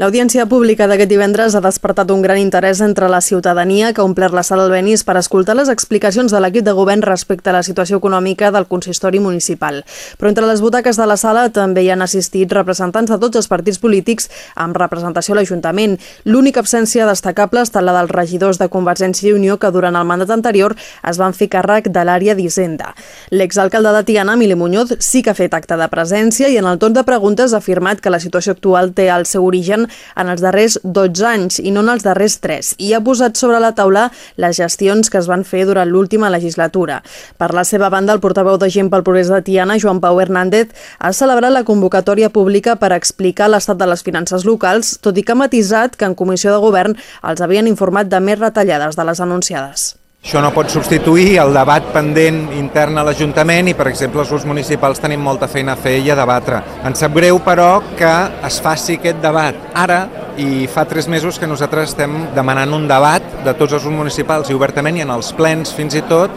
L'audiència pública d'aquest divendres ha despertat un gran interès entre la ciutadania que ha omplert la sala Albenis per escoltar les explicacions de l'equip de govern respecte a la situació econòmica del consistori municipal. Però entre les butaques de la sala també hi han assistit representants de tots els partits polítics amb representació a l'Ajuntament. L'única absència destacable ha estat la dels regidors de Convergència i Unió que durant el mandat anterior es van fer càrrec de l'àrea d'Hisenda. L'exalcalde de Tiana, Emili Muñoz, sí que ha fet acte de presència i en el torn de preguntes ha afirmat que la situació actual té el seu origen en els darrers 12 anys i no en els darrers 3 i ha posat sobre la taula les gestions que es van fer durant l'última legislatura. Per la seva banda, el portaveu de Gent pel Progrés de Tiana, Joan Pau Hernández, ha celebrat la convocatòria pública per explicar l'estat de les finances locals, tot i que ha matisat que en comissió de govern els havien informat de més retallades de les anunciades. Això no pot substituir el debat pendent intern a l'Ajuntament i, per exemple, els grups municipals tenim molta feina a fer i a debatre. Ens sap greu, però, que es faci aquest debat ara i fa tres mesos que nosaltres estem demanant un debat de tots els grups municipals i obertament i en els plens fins i tot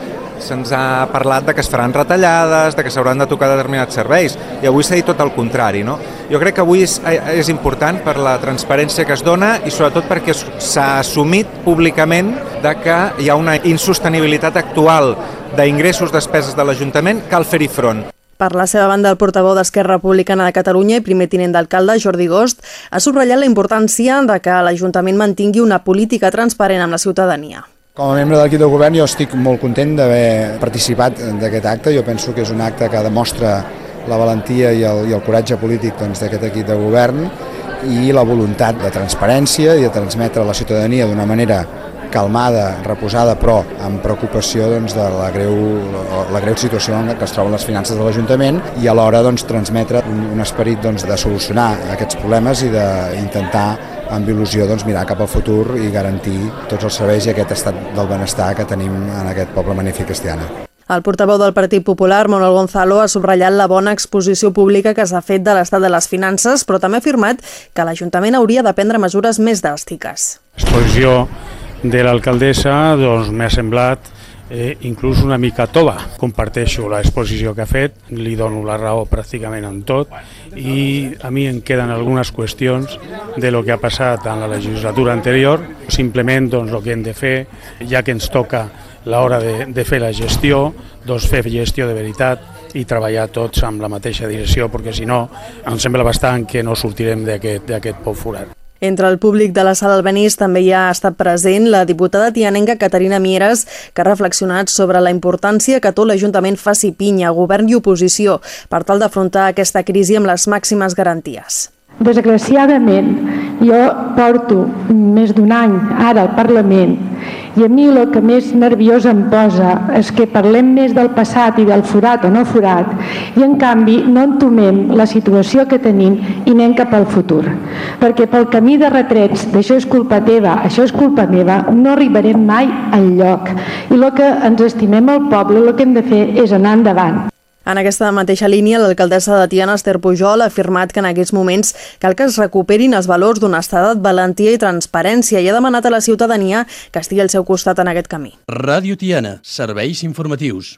se'ns ha parlat de que es faran retallades, de que s'hauran de tocar determinats serveis, i avui s'ha dit tot el contrari. No? Jo crec que avui és, és important per la transparència que es dona i sobretot perquè s'ha assumit públicament de que hi ha una insostenibilitat actual d'ingressos, despeses de l'Ajuntament, cal fer-hi front. Per la seva banda, el portaveu d'Esquerra Republicana de Catalunya i primer tinent d'alcalde, Jordi Gost, ha subratllat la importància de que l'Ajuntament mantingui una política transparent amb la ciutadania. Com a membre de l'equip de govern jo estic molt content d'haver participat d'aquest acte. Jo penso que és un acte que demostra la valentia i el, i el coratge polític doncs, d'aquest doncs, equip de govern i la voluntat de transparència i de transmetre a la ciutadania d'una manera calmada, reposada, però amb preocupació doncs, de la greu, la greu situació en què es troben les finances de l'Ajuntament i alhora doncs, transmetre un, un esperit doncs, de solucionar aquests problemes i d'intentar amb il·lusió doncs, mirar cap al futur i garantir tots els serveis i aquest estat del benestar que tenim en aquest poble magnífic cristiana. El portaveu del Partit Popular, Manuel Gonzalo, ha subratllat la bona exposició pública que s'ha fet de l'estat de les finances, però també ha afirmat que l'Ajuntament hauria de prendre mesures més dràstiques. L'exposició de l'alcaldessa doncs, m'ha semblat eh, inclús una mica tova. Comparteixo l'exposició que ha fet, li dono la raó pràcticament en tot i a mi em queden algunes qüestions de lo que ha passat en la legislatura anterior. Simplement doncs, el que hem de fer, ja que ens toca l'hora de, de fer la gestió, doncs fer gestió de veritat i treballar tots amb la mateixa direcció, perquè si no, em sembla bastant que no sortirem d'aquest pou forat. Entre el públic de la sala Albenís també hi ha estat present la diputada tianenca Caterina Mieres, que ha reflexionat sobre la importància que tot l'Ajuntament faci pinya, govern i oposició, per tal d'afrontar aquesta crisi amb les màximes garanties. Desgraciadament, jo porto més d'un any ara al Parlament i a mi el que més nerviosa em posa és que parlem més del passat i del forat o no forat i en canvi no entomem la situació que tenim i anem cap al futur. Perquè pel camí de retrets d'això és culpa teva, això és culpa meva, no arribarem mai al lloc. I el que ens estimem al poble, el que hem de fer és anar endavant. En aquesta mateixa línia, l'alcaldessa de Tiana, Esther Pujol, ha afirmat que en aquests moments cal que es recuperin els valors honestedat, valentia i transparència i ha demanat a la ciutadania que estigui al seu costat en aquest camí. Ràdio Tiana, serveis informatius.